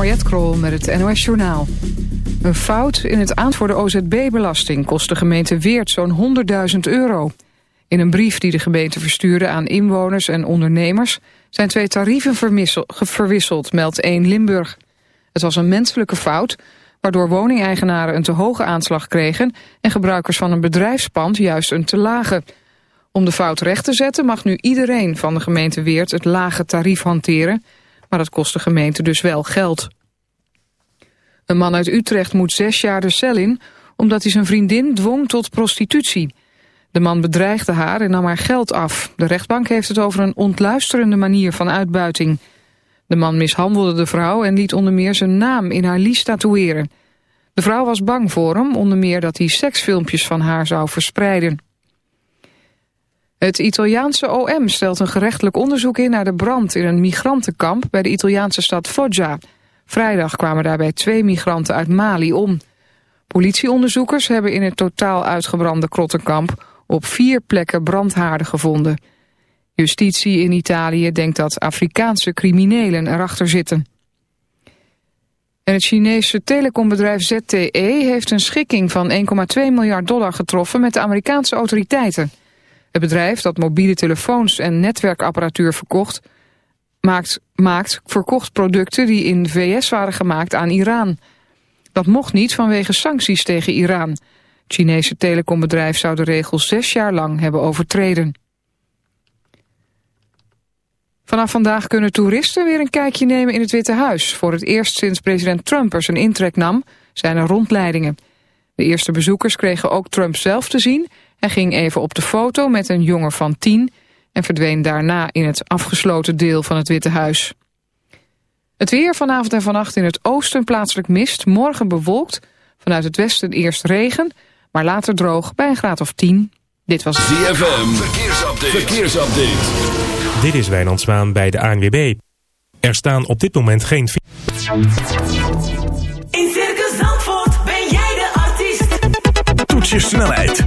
Mariette Krol met het NOS Journaal. Een fout in het aan de OZB-belasting kost de gemeente Weert zo'n 100.000 euro. In een brief die de gemeente verstuurde aan inwoners en ondernemers... zijn twee tarieven verwisseld, meldt 1 Limburg. Het was een menselijke fout, waardoor woningeigenaren een te hoge aanslag kregen... en gebruikers van een bedrijfspand juist een te lage. Om de fout recht te zetten mag nu iedereen van de gemeente Weert het lage tarief hanteren... maar dat kost de gemeente dus wel geld. Een man uit Utrecht moet zes jaar de cel in... omdat hij zijn vriendin dwong tot prostitutie. De man bedreigde haar en nam haar geld af. De rechtbank heeft het over een ontluisterende manier van uitbuiting. De man mishandelde de vrouw en liet onder meer zijn naam in haar lies tatoeëren. De vrouw was bang voor hem, onder meer dat hij seksfilmpjes van haar zou verspreiden. Het Italiaanse OM stelt een gerechtelijk onderzoek in naar de brand in een migrantenkamp bij de Italiaanse stad Foggia. Vrijdag kwamen daarbij twee migranten uit Mali om. Politieonderzoekers hebben in het totaal uitgebrande krottenkamp op vier plekken brandhaarden gevonden. Justitie in Italië denkt dat Afrikaanse criminelen erachter zitten. En het Chinese telecombedrijf ZTE heeft een schikking van 1,2 miljard dollar getroffen met de Amerikaanse autoriteiten. Het bedrijf dat mobiele telefoons en netwerkapparatuur verkocht... Maakt, maakt verkocht producten die in VS waren gemaakt aan Iran. Dat mocht niet vanwege sancties tegen Iran. Het Chinese telecombedrijf zou de regels zes jaar lang hebben overtreden. Vanaf vandaag kunnen toeristen weer een kijkje nemen in het Witte Huis. Voor het eerst sinds president Trump er zijn intrek nam, zijn er rondleidingen. De eerste bezoekers kregen ook Trump zelf te zien... Hij ging even op de foto met een jongen van tien en verdween daarna in het afgesloten deel van het Witte Huis. Het weer vanavond en vannacht in het oosten plaatselijk mist, morgen bewolkt, vanuit het westen eerst regen, maar later droog bij een graad of 10. Dit was ZFM, verkeersupdate. verkeersupdate. Dit is Wijnand Zwaan bij de ANWB. Er staan op dit moment geen... je snelheid,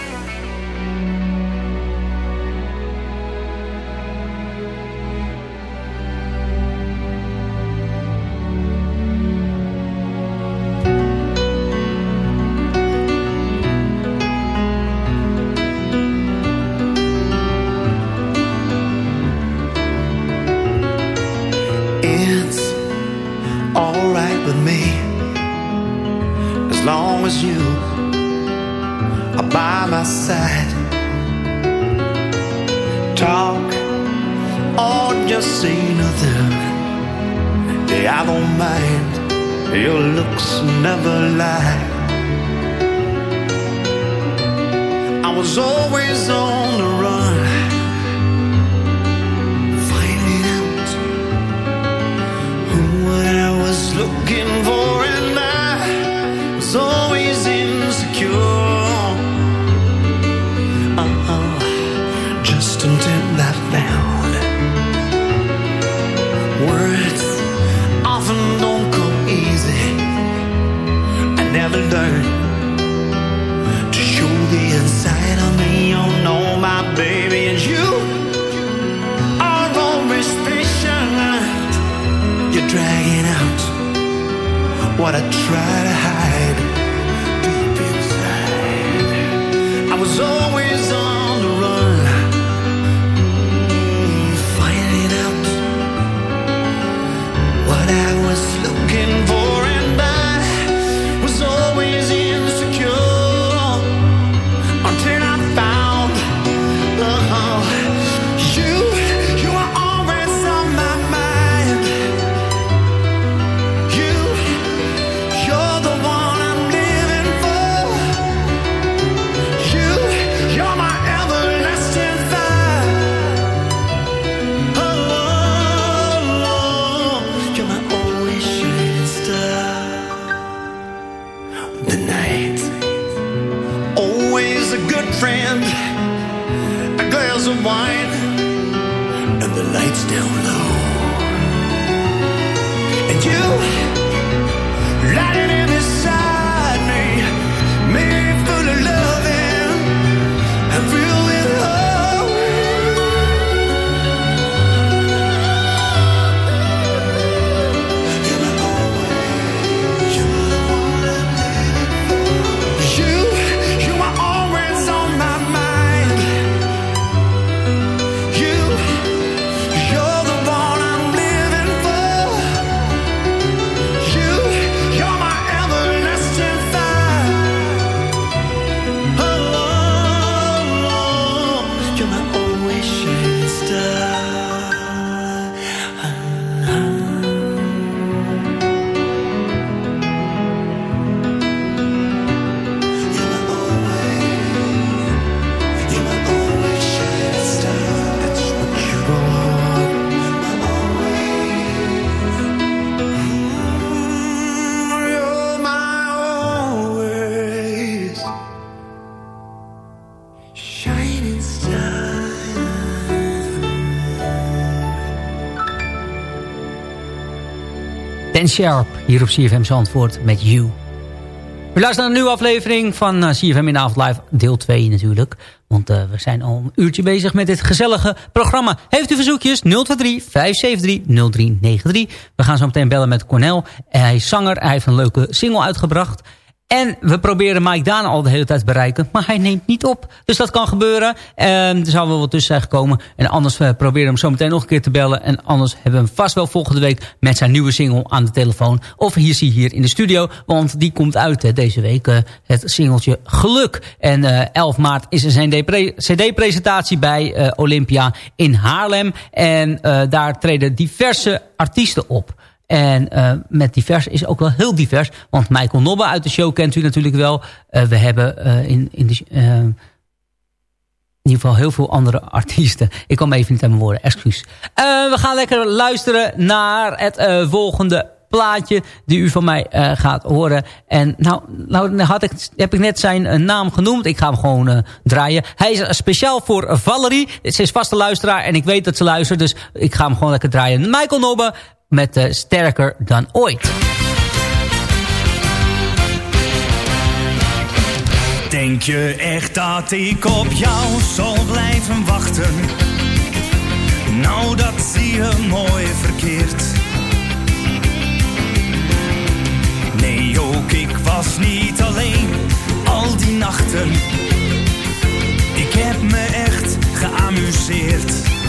Dan Sharp hier op CFM Zandvoort met You. We luisteren naar een nieuwe aflevering van eh, CFM in de Live, deel 2 natuurlijk. Want eh, we zijn al een uurtje bezig met dit gezellige programma. Heeft u verzoekjes? 023 573 0393. We gaan zo meteen bellen met Cornel. Hij is zanger, hij heeft een leuke single uitgebracht. En we proberen Mike Daan al de hele tijd te bereiken. Maar hij neemt niet op. Dus dat kan gebeuren. En er zou wel wat tussen zijn gekomen. En anders uh, proberen we hem zo meteen nog een keer te bellen. En anders hebben we hem vast wel volgende week met zijn nieuwe single aan de telefoon. Of hier zie je hier in de studio. Want die komt uit hè, deze week. Uh, het singeltje Geluk. En uh, 11 maart is er zijn cd-presentatie bij Olympia in Haarlem. En daar treden diverse artiesten op. En uh, met divers is ook wel heel divers. Want Michael Nobbe uit de show kent u natuurlijk wel. Uh, we hebben uh, in, in, de, in ieder geval heel veel andere artiesten. Ik kwam even niet aan mijn woorden, excuus. we gaan lekker luisteren naar het volgende plaatje die u van mij gaat horen. En nou, nou had ik, heb ik net zijn naam genoemd. Ik ga hem gewoon draaien. Hij is speciaal voor Valerie. Ze is vaste luisteraar en ik weet dat ze luistert. Dus ik ga hem gewoon lekker draaien. Michael Nobbe met uh, Sterker dan ooit. Denk je echt dat ik op jou zal blijven wachten? Nou, dat zie je mooi verkeerd. Nee, ook ik was niet alleen al die nachten. Ik heb me echt geamuseerd.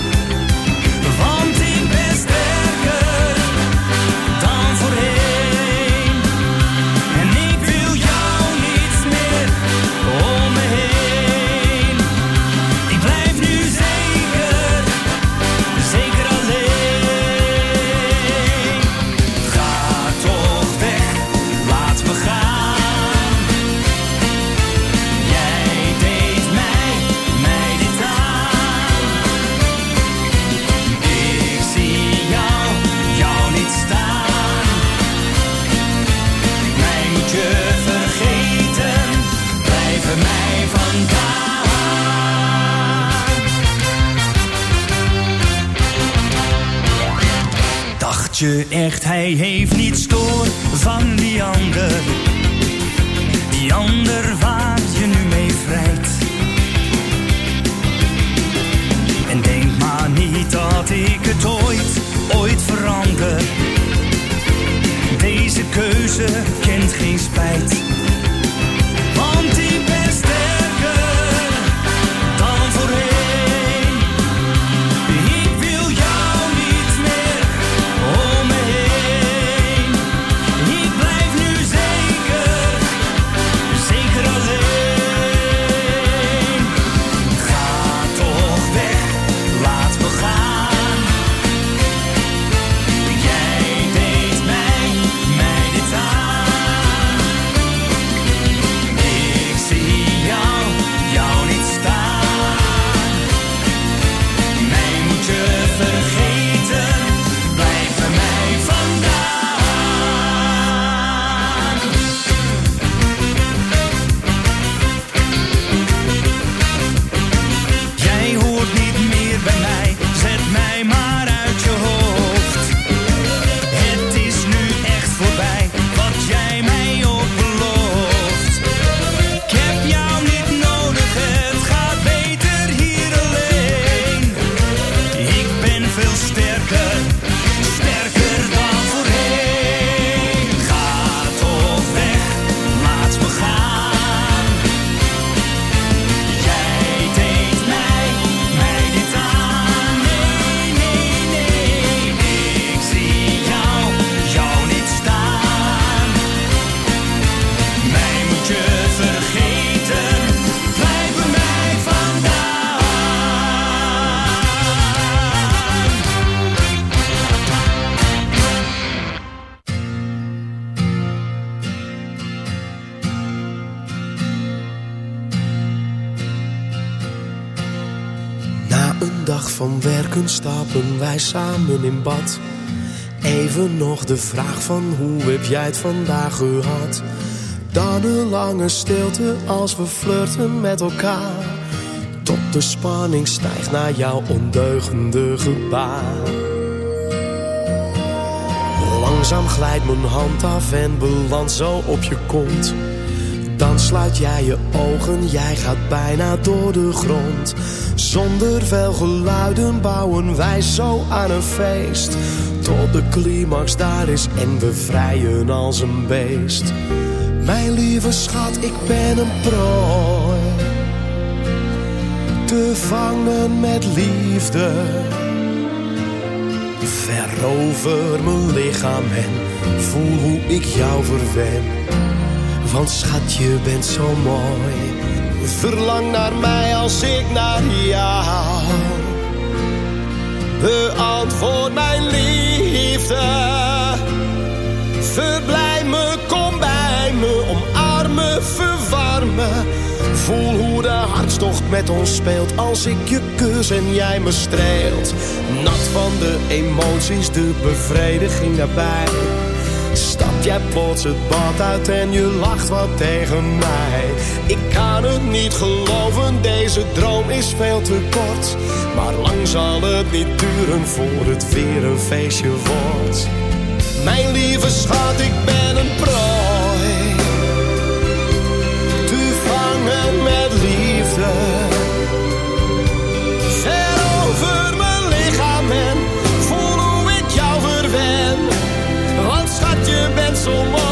Wij samen in bad. Even nog de vraag van hoe heb jij het vandaag gehad? Dan een lange stilte als we flirten met elkaar. Tot de spanning stijgt naar jouw ondeugende gebaar. Langzaam glijdt mijn hand af en belandt zo op je kont. Sluit jij je ogen, jij gaat bijna door de grond. Zonder veel geluiden bouwen wij zo aan een feest. Tot de climax daar is en we vrijen als een beest. Mijn lieve schat, ik ben een prooi. Te vangen met liefde. Verover mijn lichaam en voel hoe ik jou verwen. Want schat, je bent zo mooi. Verlang naar mij als ik naar jou. Beantwoord mijn liefde. Verblij me, kom bij me, omarmen, verwarmen. Voel hoe de hartstocht met ons speelt als ik je kus en jij me streelt. Nat van de emoties, de bevrediging daarbij. Jij plots het bad uit en je lacht wat tegen mij. Ik kan het niet geloven, deze droom is veel te kort. Maar lang zal het niet duren voor het weer een feestje wordt. Mijn lieve schat, ik ben een prooi. Te vangen met liefde. Je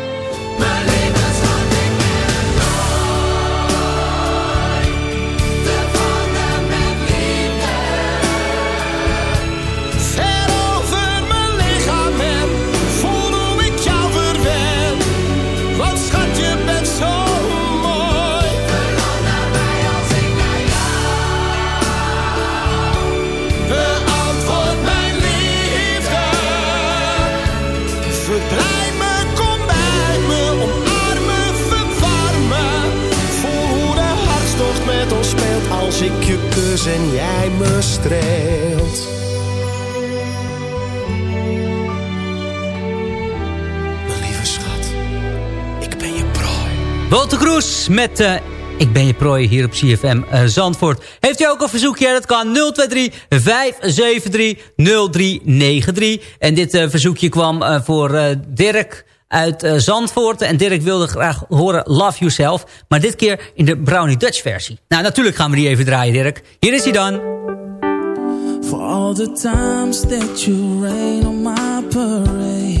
Walter Kroes met eh, Ik ben je prooi hier op CFM eh, Zandvoort. Heeft u ook een verzoekje? Dat kan 023 573 0393. En dit eh, verzoekje kwam voor Dirk uit Zandvoort. En Dirk wilde graag horen Love Yourself. Maar dit keer in de Brownie Dutch versie. Nou, natuurlijk gaan we die even draaien, Dirk. Hier is hij dan. For all the times that you rain on my parade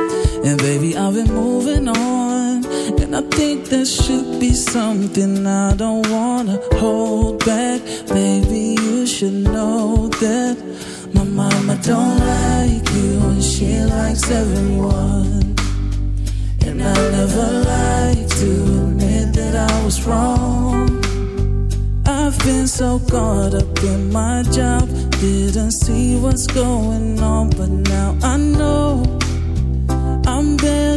And baby, I've been moving on. And I think there should be something I don't wanna hold back. Baby, you should know that My mama don't like you And she likes everyone. And I never like to admit that I was wrong. I've been so caught up in my job, didn't see what's going on, but now I know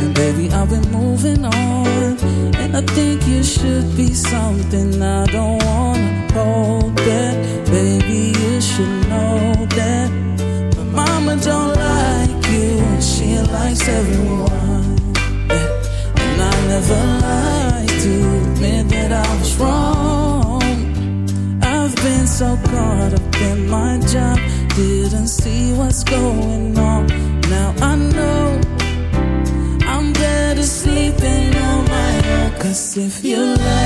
And baby, I've been moving on. And I think you should be something I don't wanna hold back. Baby, you should know that. My mama don't like you, and she likes everyone. And I never like to admit that I was wrong. I've been so caught up in my job, didn't see what's going on. Now I know sleeping on my own. Cause if you like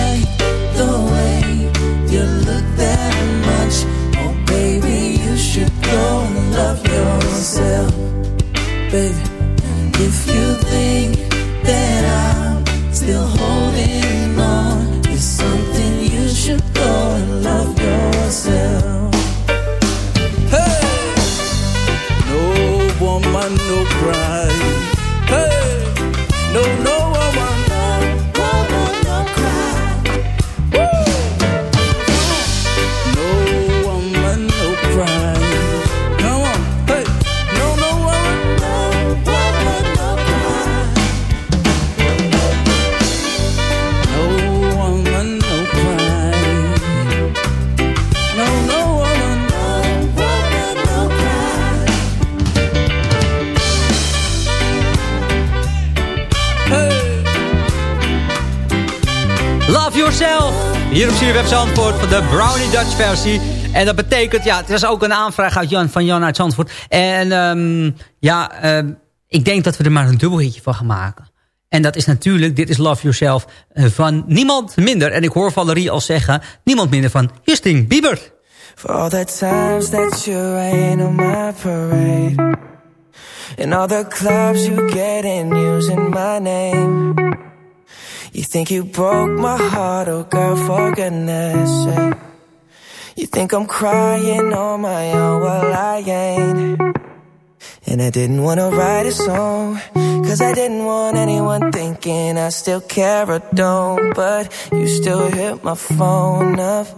Zandvoort van de Brownie Dutch versie. En dat betekent, ja, het is ook een aanvraag uit Jan, van Jan uit Zandvoort. En ehm, ja, ehm, ik denk dat we er maar een dubbelhitje van gaan maken. En dat is natuurlijk, dit is Love Yourself eh, van niemand minder. En ik hoor Valerie al zeggen, niemand minder van Justin Bieber. For all the times that you rain on my parade And all the clubs you get in using my name You think you broke my heart, oh girl, for goodness sake You think I'm crying on my own, well I ain't And I didn't wanna write a song Cause I didn't want anyone thinking I still care or don't But you still hit my phone up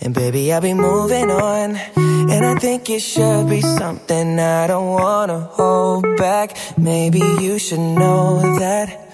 and baby, I'll be moving on. And I think it should be something I don't wanna hold back. Maybe you should know that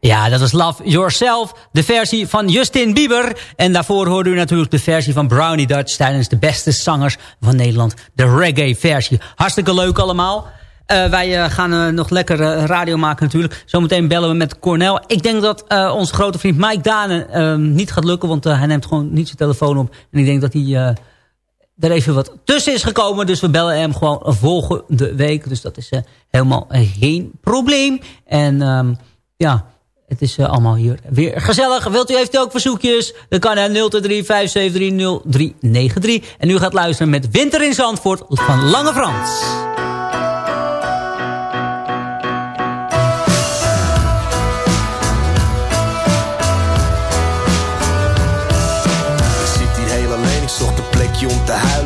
Ja, dat was Love Yourself, de versie van Justin Bieber. En daarvoor hoorde u natuurlijk de versie van Brownie Dutch... tijdens de beste zangers van Nederland, de reggae-versie. Hartstikke leuk allemaal. Uh, wij uh, gaan uh, nog lekker radio maken natuurlijk. Zometeen bellen we met Cornel. Ik denk dat onze grote vriend Mike Dane ehm, niet gaat lukken... want hij neemt gewoon niet zijn telefoon op. En ik denk dat hij er even wat tussen is gekomen. Dus we bellen hem gewoon volgende week. Dus dat is helemaal geen probleem. En um, ja... Het is uh, allemaal hier weer gezellig. Wilt u u ook verzoekjes? Dan kan naar 023 573 0393. En u gaat luisteren met Winter in Zandvoort van Lange Frans.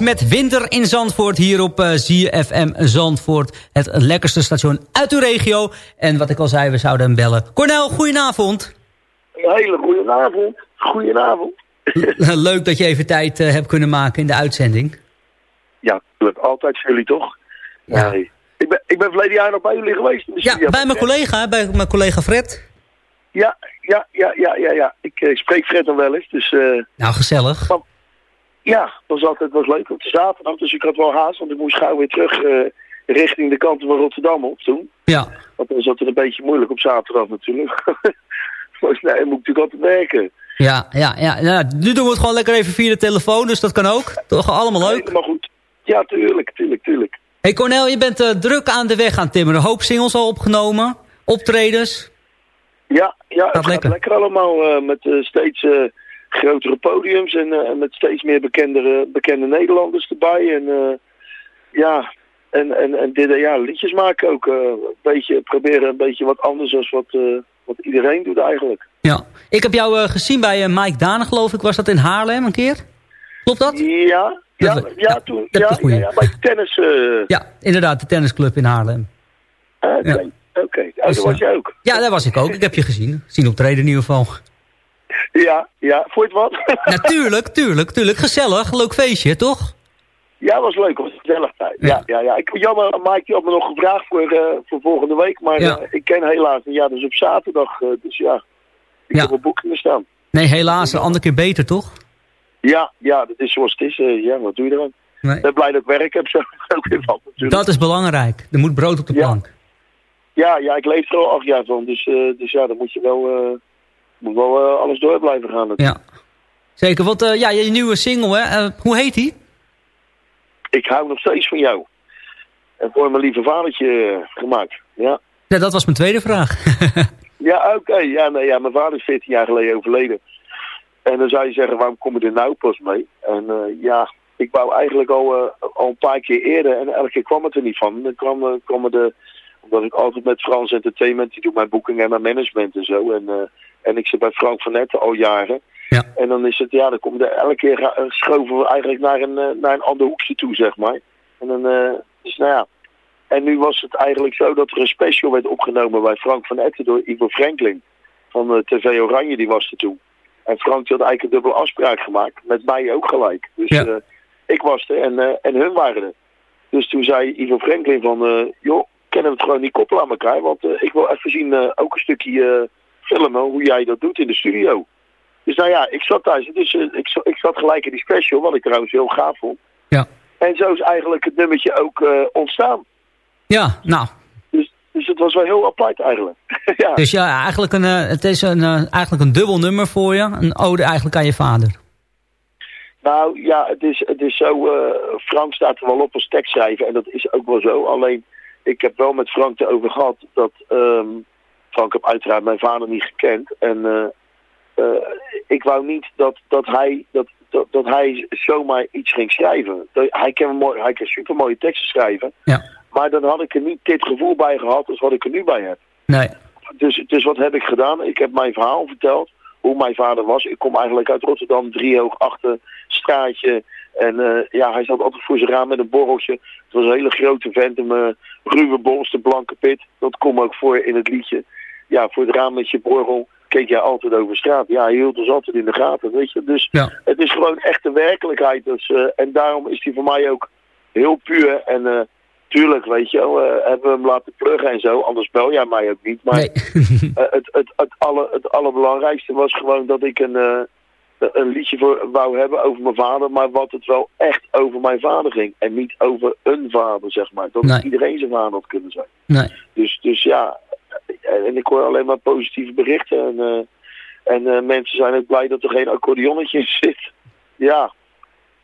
Met Winter in Zandvoort hier op uh, ZFM Zandvoort. Het lekkerste station uit uw regio. En wat ik al zei, we zouden hem bellen. Cornel, goedenavond. Een hele goede avond. Goedenavond. Leuk dat je even tijd uh, hebt kunnen maken in de uitzending. Ja, natuurlijk. Altijd jullie toch? Ja. Nee. Ik ben, ik ben verleden jaar nog bij jullie geweest. de Ja, bij mijn collega, bij mijn collega Fred. Ja, ja, ja, ja, ja. ja. Ik, eh, spreek Fred dan wel eens. Dus eh, Nou, gezellig. Ja, was altijd was leuk op de zaterdag. Dus ik had wel haast, want ik moest gauw weer terug eh, richting de kant van Rotterdam op toen. Ja. Want dan zat het een beetje moeilijk op zaterdag natuurlijk. maar nee, moet ik natuurlijk altijd werken. Ja, ja, ja, ja. Nu doen we het gewoon lekker even via de telefoon, dus dat kan ook. Toch allemaal leuk. Helemaal goed. Ja, tuurlijk, tuurlijk, tuurlijk. Hey Cornel, je bent eh, druk aan de weg aan timmeren. Een hoop singles al opgenomen. Optredens. Ja, ja het Gaat gaat lekker. lekker, allemaal eh, met steeds grotere podiums en eh, met steeds meer bekende, bekende Nederlanders erbij. En eh, ja, en, en, en dit, eh, ja, liedjes maken ook. een beetje, proberen een beetje wat anders dan wat, wat iedereen doet eigenlijk. Ja. Ik heb jou gezien bij Mike Daan, geloof ik. Was dat in Haarlem een keer? Klopt dat? Ja, ja, ja, toen, ja, bij tennis. Ja, inderdaad, de tennisclub in Haarlem. ah, Oké. Ja, Dus, daar was jij ook. Ja, daar was ik ook. Ik heb je gezien. Zien optreden in ieder geval. Ja, ja, vond je het wat? Natuurlijk, tuurlijk, tuurlijk. Gezellig, leuk feestje, toch? Ja, was leuk. was gezellig tijd. Ja, ja, ja. Ik, jammer, Mike die had me nog gevraagd voor, eh, voor volgende week. Maar Ja. eh, ik ken helaas niet. Ja, dus op zaterdag. eh, dus ja, ik Ja. heb op boekingen staan. Nee, helaas, een andere keer beter, toch? Ja, ja, dat is zoals het is. ja, wat doe je eraan? Nee. Ik ben blij dat ik werk heb. Zo. Dat is belangrijk. Er moet brood op de Ja. plank. Ja, ja, ik leef er al acht jaar van. Dus, dus ja, dan moet je wel, moet wel eh, alles door blijven gaan. natuurlijk. Ja. Zeker, want eh, ja, je nieuwe single, hè? eh, hoe heet die? Ik hou nog steeds van jou. En voor mijn lieve vadertje gemaakt. Ja. Ja, dat was mijn tweede vraag. Ja, oké. Ja, nee, ja, mijn vader is 14 jaar geleden overleden. En dan zou je zeggen, waarom kom je er nou pas mee? En ja, ik wou eigenlijk al, al een paar keer eerder en elke keer kwam het er niet van. Dan kwam, kwam er de, omdat ik altijd met Frans Entertainment, die doet mijn boeking en mijn management en zo. En, eh, en ik zit bij Frank van Netten al jaren. Ja. En dan is het, ja, dan komt er elke keer schoven we eigenlijk naar een, eh, naar een ander hoekje toe, zeg maar. En dan, eh, dus nou ja. En nu was het eigenlijk zo dat er een special werd opgenomen bij Frank van Etten door Ivo Franklin van eh, TV Oranje, die was er toen. En Frank die had eigenlijk een dubbele afspraak gemaakt, met mij ook gelijk. Dus Ja. ik was er en, en hun waren er. Dus toen zei Ivo Franklin van, joh, kennen we het gewoon niet koppelen aan elkaar? Want eh, ik wil even zien, eh, ook een stukje eh, filmen, hoe jij dat doet in de studio. Dus nou ja, ik zat thuis. Dus ik, ik zat gelijk in die special, wat ik trouwens heel gaaf vond. Ja. En zo is eigenlijk het nummertje ook ontstaan. Ja, nou. Dus, dus het was wel heel apart eigenlijk. ja. Dus ja, eigenlijk een, het is een, eigenlijk een dubbel nummer voor je. Een ode eigenlijk aan je vader. Nou ja, het is, het is zo, Frank staat er wel op als tekstschrijver en dat is ook wel zo. Alleen, ik heb wel met Frank erover gehad dat, ehm, Frank heb uiteraard mijn vader niet gekend. En eh, eh, ik wou niet dat, dat, hij, dat, dat, dat hij zomaar iets ging schrijven. Hij kan, mooi, hij kan super mooie teksten schrijven. Ja. Maar dan had ik er niet dit gevoel bij gehad als wat ik er nu bij heb. Nee. Dus, dus wat heb ik gedaan? Ik heb mijn verhaal verteld. Hoe mijn vader was. Ik kom eigenlijk uit Rotterdam, driehoog achter straatje. En eh, ja, hij zat altijd voor zijn raam met een borreltje. Het was een hele grote vent, een eh, ruwe bolste blanke pit. Dat komt ook voor in het liedje. Ja, voor het raam met je borrel keek jij altijd over straat. Ja, hij hield ons altijd in de gaten, weet je. Dus Ja. het is gewoon echt de werkelijkheid. Dus, eh, en daarom is hij voor mij ook heel puur. En tuurlijk, weet je wel, hebben we hem laten pluggen en zo. Anders bel jij mij ook niet. Maar Nee. het, het, het, alle, het allerbelangrijkste was gewoon dat ik een, een liedje voor wou hebben over mijn vader. Maar wat het wel echt over mijn vader ging. En niet over een vader, zeg maar. Dat Nee. iedereen zijn vader had kunnen zijn. Nee. Dus, dus ja, en, ik hoor alleen maar positieve berichten. En, eh, en eh, mensen zijn ook blij dat er geen accordeonnetje in zit. Ja,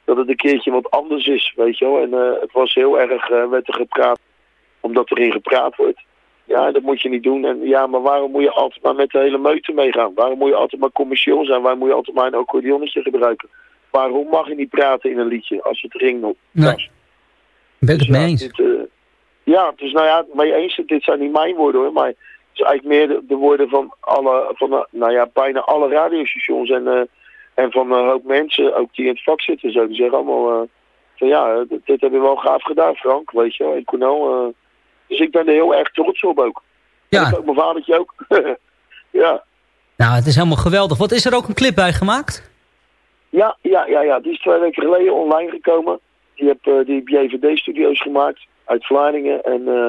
dat het een keertje wat anders is, weet je wel. En eh, het was heel erg, werd er gepraat, omdat erin gepraat wordt. Ja, dat moet je niet doen. En ja, maar waarom moet je altijd maar met de hele meute meegaan? Waarom moet je altijd maar commercieel zijn? Waarom moet je altijd maar een accordeonnetje gebruiken? Waarom mag je niet praten in een liedje als het ringt? Nee. Ben het mee ja, eens. dit, eh, ja, dus nou ja, mee eens. Dit zijn niet mijn woorden hoor, maar het is eigenlijk meer de, de woorden van alle, van de, nou ja, bijna alle radiostations en, eh, en van een hoop mensen, ook die in het vak zitten, zo. Die zeggen allemaal, eh, van ja, dit, dit heb je wel gaaf gedaan, Frank, weet je wel. En Cornel, eh, dus ik ben er heel erg trots op ook. Ja. En ook mijn vadertje ook. ja. Nou, het is helemaal geweldig. Wat is er ook een clip bij gemaakt? Ja, ja, ja, ja. Die is twee weken geleden online gekomen. Die heb, eh, die heb JVD-studio's gemaakt uit Vlaardingen. En eh,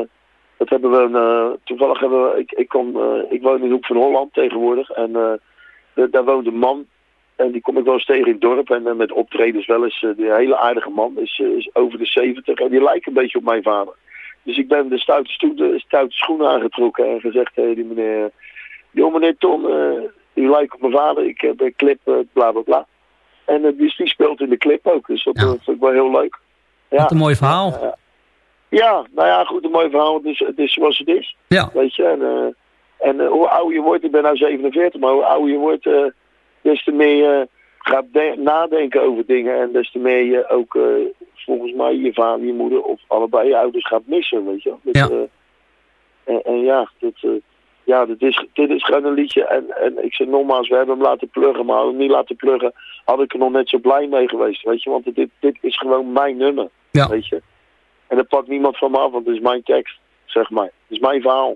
dat hebben we, eh, toevallig hebben we, ik, ik, kom, ik woon in de Hoek van Holland tegenwoordig. En da- daar woont een man. En die kom ik wel eens tegen in het dorp. En met optredens wel eens, uh, die hele aardige man, is, is over de 70. En die lijkt een beetje op mijn vader. Dus ik ben de stoute, schoenen aangetrokken en gezegd tegen die meneer... Joh meneer Ton, eh, u lijkt op mijn vader, ik heb een clip, eh, bla bla bla. En eh, die speelt in de clip ook, dus dat vind ik wel heel leuk. Ja. Wat een mooi verhaal. Ja, nou ja, goed, een mooi verhaal. Het is, het is zoals het is. Ja. Weet je, en, en hoe ouder je wordt, ik ben nou 47, maar hoe ouder je wordt, des te meer gaat de- nadenken over dingen. En des te meer je ook, eh, volgens mij, je vader, je moeder of allebei je ouders gaat missen, weet je. wel. Dat, Ja. eh, en, en ja, dat, eh, ja dit, is, dit is gewoon een liedje. En, en ik zeg nogmaals, we hebben hem laten pluggen, maar hadden we hem niet laten pluggen, had ik er nog net zo blij mee geweest, weet je. Want dit, dit is gewoon mijn nummer, Ja. weet je. En dat pakt niemand van me af, want het is mijn tekst, zeg maar. Het is mijn verhaal.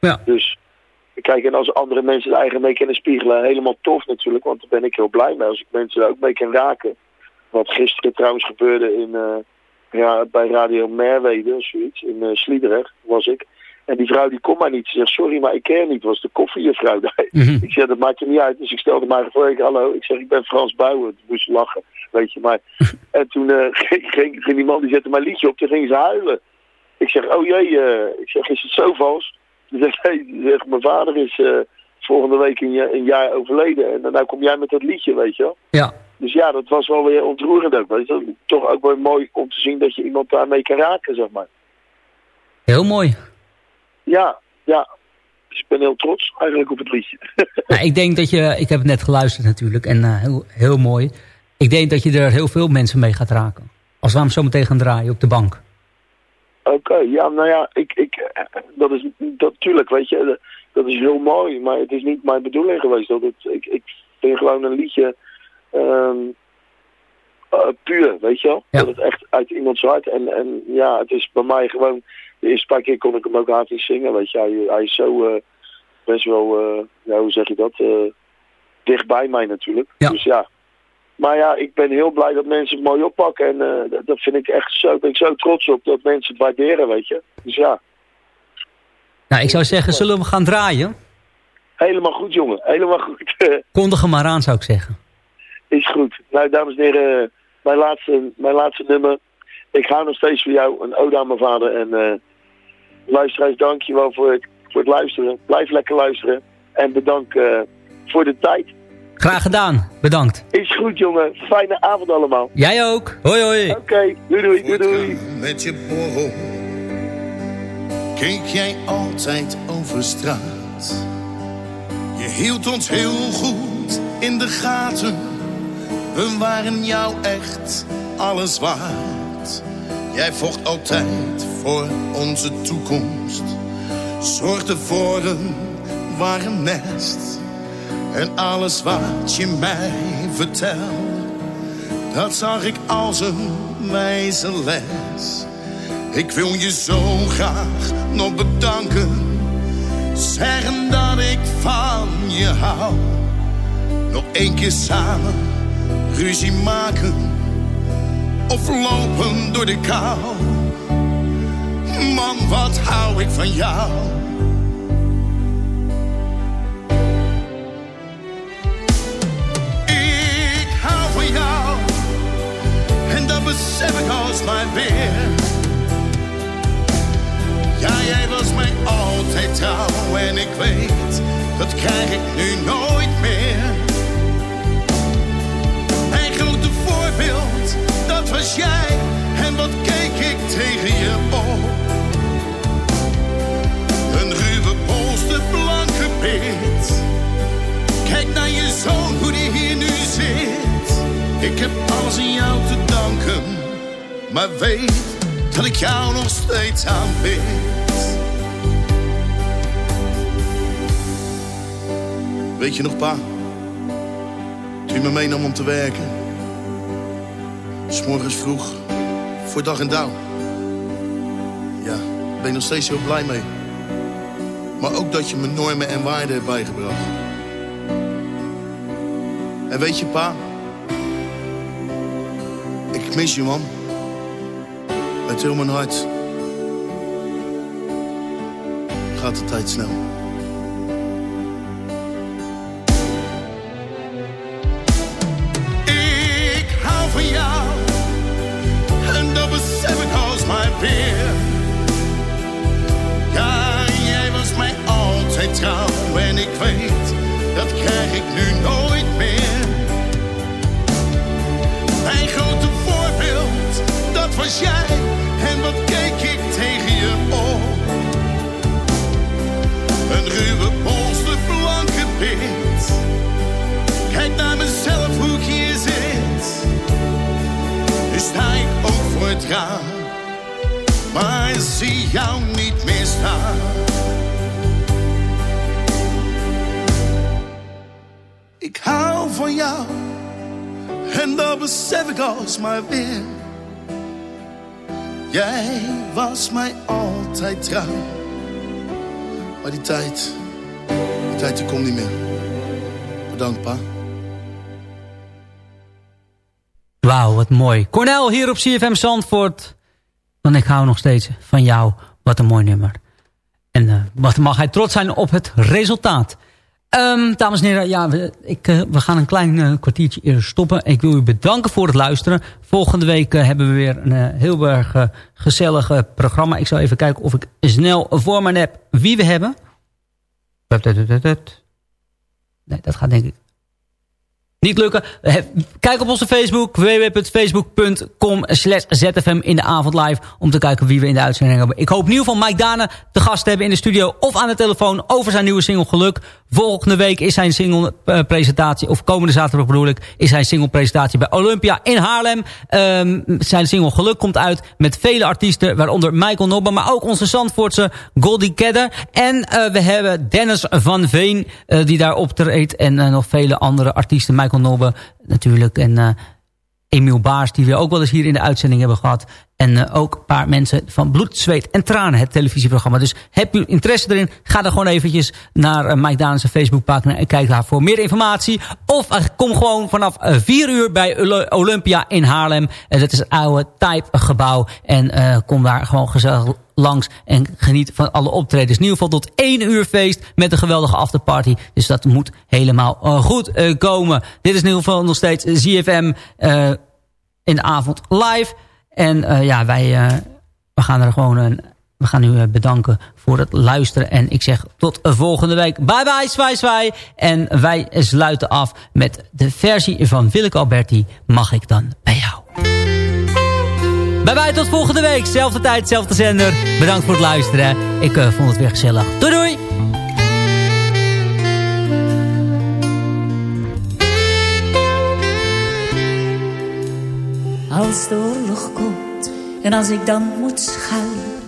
Ja. Dus, kijk, en als andere mensen er eigen mee kunnen spiegelen, helemaal tof natuurlijk, want daar ben ik heel blij mee als ik mensen er ook mee kan raken. Wat gisteren trouwens gebeurde in, eh, ja, bij Radio Merwede of zoiets, in eh, Sliedrecht was ik. En die vrouw die kon mij niet. Ze zegt, sorry, maar ik ken niet. Het was de koffiejuffrouw daar. Ik zeg, dat maakt je niet uit. Dus ik stelde mij voor. Ik, hallo, ik zeg, ik ben Frans Bouwen. Toen moest ze lachen, weet je. Maar, en toen eh, ging, ging, ging die man, die zette mijn liedje op. Toen ging ze huilen. Ik zeg, oh jee, ik zeg, is het zo vals? Zegt mijn vader is eh, volgende week een, een jaar overleden. En nou kom jij met dat liedje, weet je wel. Ja. Dus ja, dat was wel weer ontroerend ook. Weet je? Toch ook wel mooi om te zien dat je iemand daarmee kan raken, zeg maar. Heel mooi. Ja, ja. Dus ik ben heel trots eigenlijk op het liedje. Nou, ik denk dat je, ik heb het net geluisterd natuurlijk en eh, heel, heel mooi. Ik denk dat je er heel veel mensen mee gaat raken. Als we hem zo meteen gaan draaien op de bank. Oké, ja, nou ja, ik, ik, dat is natuurlijk, weet je, dat is heel mooi, maar het is niet mijn bedoeling geweest. Dat het, ik, ik vind gewoon een liedje ehm, eh, puur, weet je wel? Dat het echt uit iemands hart. En, en ja, het is bij mij gewoon, de eerste paar keer kon ik hem ook hard niet zingen, weet je. Hij, hij is zo eh, best wel, eh, ja, hoe zeg je dat, eh, dicht bij mij natuurlijk. Dus ja. Maar ja, ik ben heel blij dat mensen het mooi oppakken. En eh, dat- vind ik echt zo, ben ik zo trots op dat mensen het waarderen, weet je. Dus ja, Nou, ik zou zeggen, zullen we gaan draaien? helemaal goed jongen, helemaal goed. Kondig hem maar aan, zou ik zeggen. is goed. Nou, dames en heren, mijn laatste, mijn laatste nummer. Ik hou nog steeds voor jou, een ode aan mijn vader. En eh luisteraars, dank je wel voor het, voor het luisteren. Blijf lekker luisteren. En bedankt eh, voor de tijd. Graag gedaan. Bedankt. Is goed jongen, fijne avond allemaal. Jij ook. Hoi hoi. Oké, doei doei, doei doei. Met je borrel keek jij altijd over straat. Je hield ons heel goed in de gaten. We waren jou echt alles waard. Jij vocht altijd voor onze toekomst. Zorgde voor een warm nest. En alles wat je mij vertelt, dat zag ik als een wijze les. Ik wil je zo graag nog bedanken. Zeggen dat ik van je hou. Nog één keer samen ruzie maken. Of lopen door de kou. Man, wat hou ik van jou. Jou. En dat besef ik alsmaar weer. Ja, jij was mij altijd trouw. En ik weet, dat krijg ik nu nooit meer. Mijn grote voorbeeld, dat was jij. En wat keek ik tegen je op. Een ruwe polster, blanke pit. Kijk naar je zoon, hoe die hier nu zit. Ik heb alles aan jou te danken. Maar weet dat ik jou nog steeds aanbid. Weet je nog, pa? Toen je me meenam om te werken. S morgens vroeg voor dag en dauw. Ja, ben nog steeds heel blij mee. Maar ook dat je me normen en waarden hebt bijgebracht. En weet je, pa? Ik mis je, man. Met heel mijn hart. Gaat de tijd snel. Ik hou van jou. En dat besef ik als mijn peer. Ja, jij was mij altijd trouw. En ik weet, dat krijg ik nu nooit was jij. En wat keek ik tegen je op. Een ruwe polster, blanke pit. Kijk naar mezelf hoe ik hier zit. Nu sta ik ook voor het raam. Maar zie jou niet meer staan. Ik hou van jou. En dat besef ik alsmaar weer. Jij was mij altijd trouw. Maar die tijd, die tijd die komt niet meer. Bedankt, pa. Wauw, wat mooi. Cornel hier op CFM Zandvoort. Want ik hou nog steeds van jou. Wat een mooi nummer. En eh, wat mag hij trots zijn op het resultaat. Ehm, dames en heren, ja, we, ik, eh, we gaan een klein eh, kwartiertje eerder stoppen. Ik wil u bedanken voor het luisteren. Volgende week eh, hebben we weer een heel erg gezellig programma. Ik zal even kijken of ik snel voor me heb wie we hebben. Nee, dat gaat denk ik niet lukken. Kijk op onze Facebook, www.facebook.com slash zfm in de avond live. Om te kijken wie we in de uitzending hebben. Ik hoop in ieder geval Mike Dane te gast te hebben in de studio of aan de telefoon over zijn nieuwe single Geluk. Volgende week is zijn single eh, presentatie, of komende zaterdag bedoel ik, is zijn single presentatie bij Olympia in Haarlem. Ehm, zijn single Geluk komt uit met vele artiesten, waaronder Michael Nobbe, maar ook onze Zandvoortse Goldie Kedder. En eh, we hebben Dennis van Veen, eh, die daar optreedt. En nog vele andere artiesten, Nobbe natuurlijk. En eh, Emiel Baars, die we ook wel eens hier in de uitzending hebben gehad. En eh, ook een paar mensen van Bloed, Zweet en Tranen, het televisieprogramma. Dus heb u interesse erin, ga dan gewoon eventjes naar uh, Mike Danes Facebookpagina en kijk daar voor meer informatie. Of eh, kom gewoon vanaf 4 uur bij Oly- Olympia in Haarlem. Eh, dat is het oude Type gebouw. En eh, kom daar gewoon gezellig langs en geniet van alle optredens. In ieder geval tot 1 uur feest met een geweldige afterparty. Dus dat moet helemaal eh, goed eh, komen. Dit is in ieder geval nog steeds ZFM eh, in de avond live. En ja, wij we gaan er gewoon een, we gaan u bedanken voor het luisteren. En ik zeg tot volgende week. Bye bye, zwaai zwaai. En wij sluiten af met de versie van Willeke Alberti. Mag ik dan bij jou? Bye bye, tot volgende week. Zelfde tijd, zelfde zender. Bedankt voor het luisteren. Ik eh, vond het weer gezellig. Doei doei! Als de oorlog komt en als ik dan moet schuilen,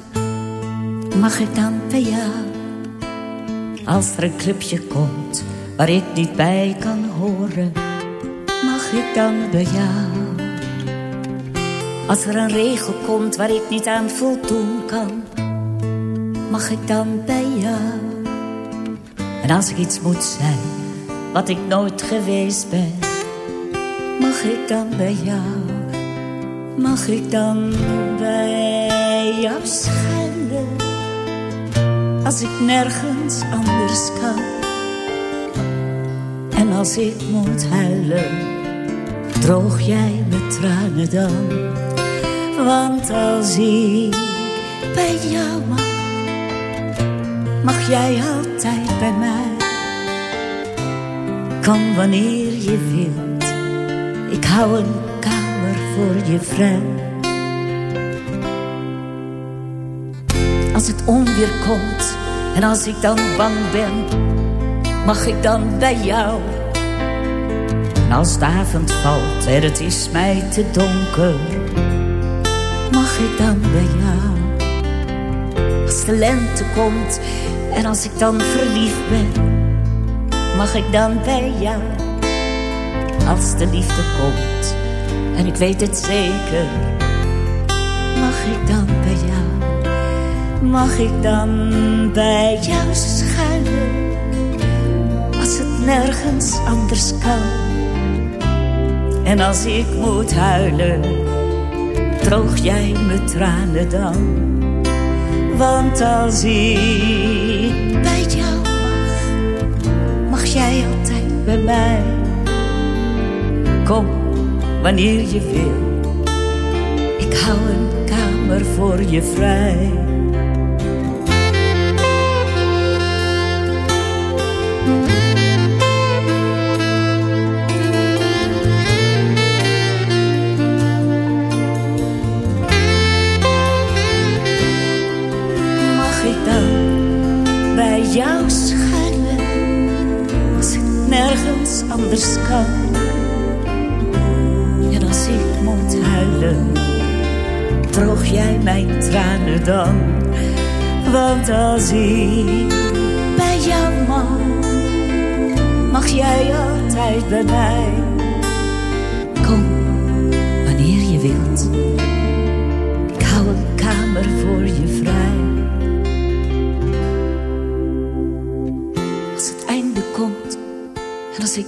mag ik dan bij jou? Als er een clubje komt waar ik niet bij kan horen, mag ik dan bij jou? Als er een regel komt waar ik niet aan voldoen kan, mag ik dan bij jou? En als ik iets moet zijn wat ik nooit geweest ben, mag ik dan bij jou? Mag ik dan bij jou schuilen als ik nergens anders kan? En als ik moet huilen, droog jij mijn tranen dan? Want als ik bij jou mag, mag jij altijd bij mij. Kom wanneer je wilt, ik hou een kamer voor je vrij. Als het onweer komt en als ik dan bang ben, mag ik dan bij jou. En als de avond valt en het is mij te donker, mag ik dan bij jou? Als de lente komt en als ik dan verliefd ben, mag ik dan bij jou? Als de liefde komt en ik weet het zeker, mag ik dan bij jou? Mag ik dan bij jou schuilen als het nergens anders kan? En als ik moet huilen droog jij mijn tranen dan. Want als ik bij jou mag, mag jij altijd bij mij. Kom, wanneer je wil, ik hou een kamer voor je vrij.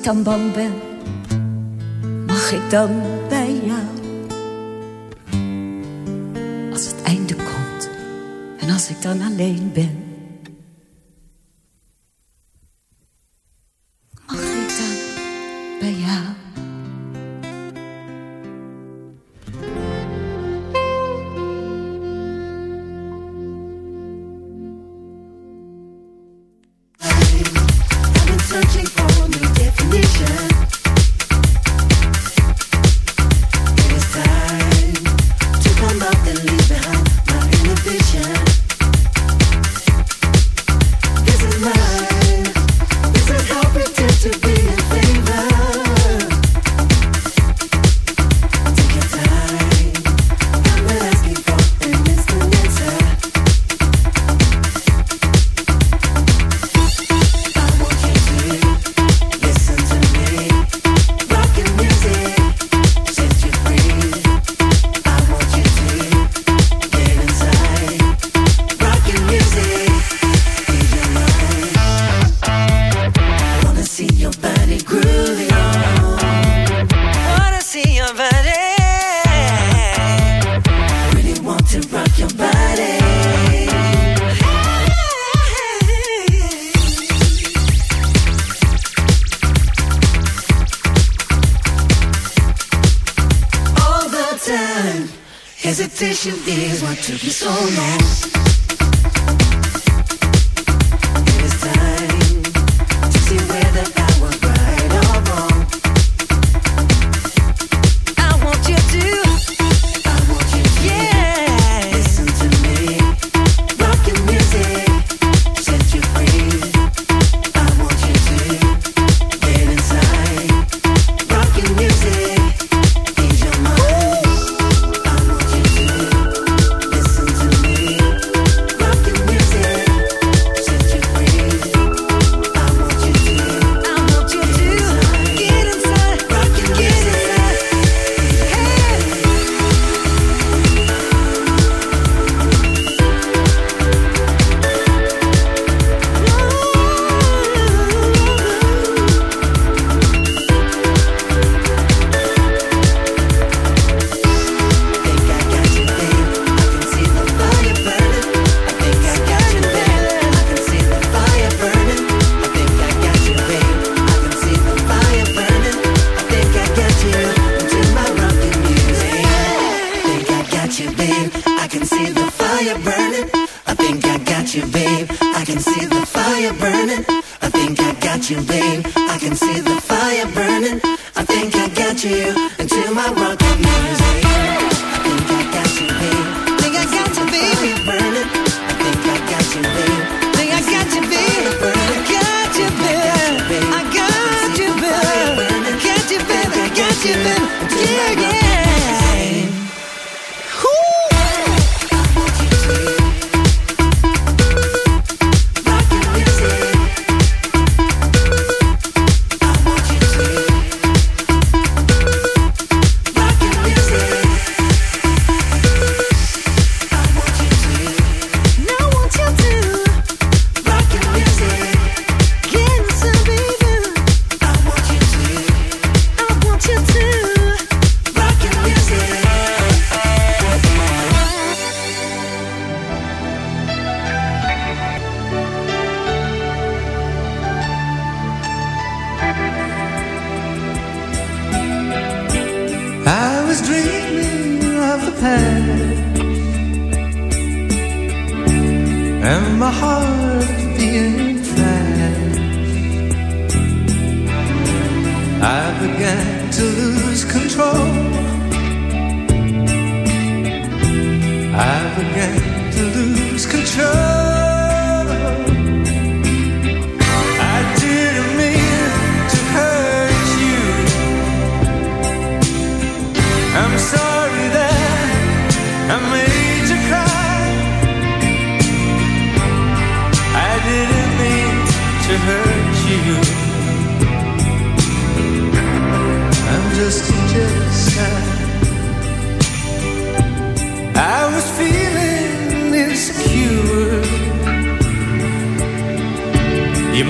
dan bang ben, mag ik dan burning. I think I got you, babe. I can see the fire burning. I think I got you into my rock.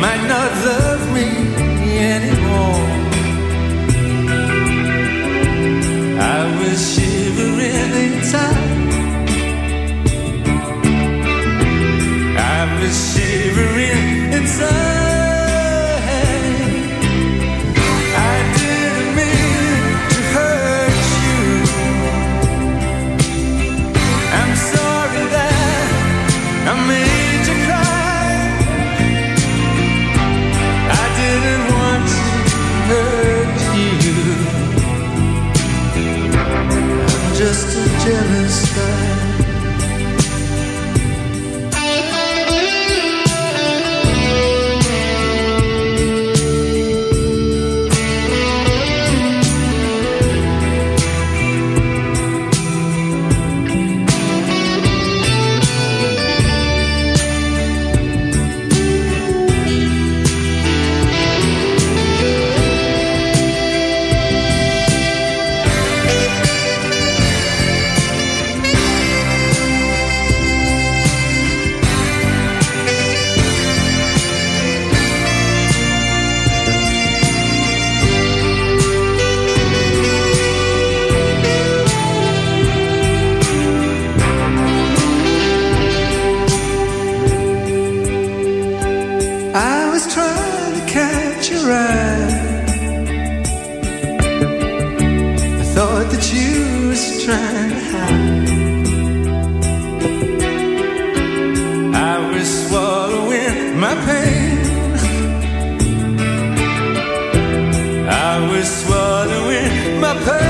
Might not love the.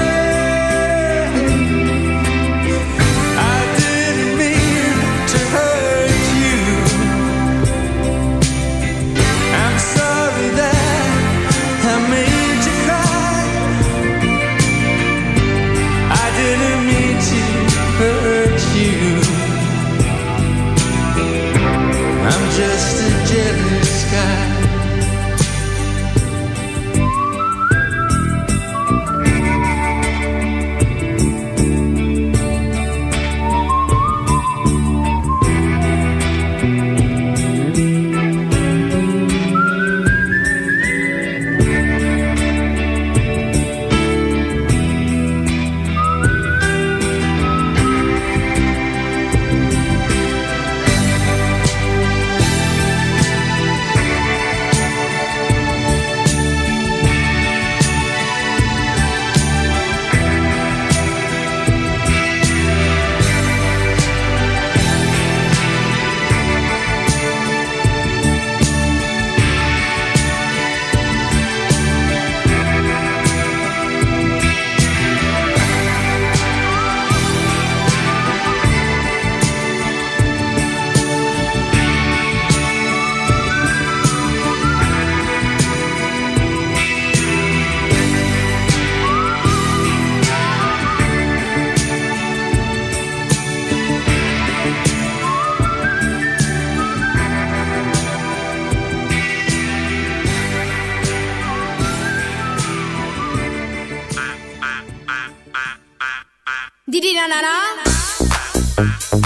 Didi na na na.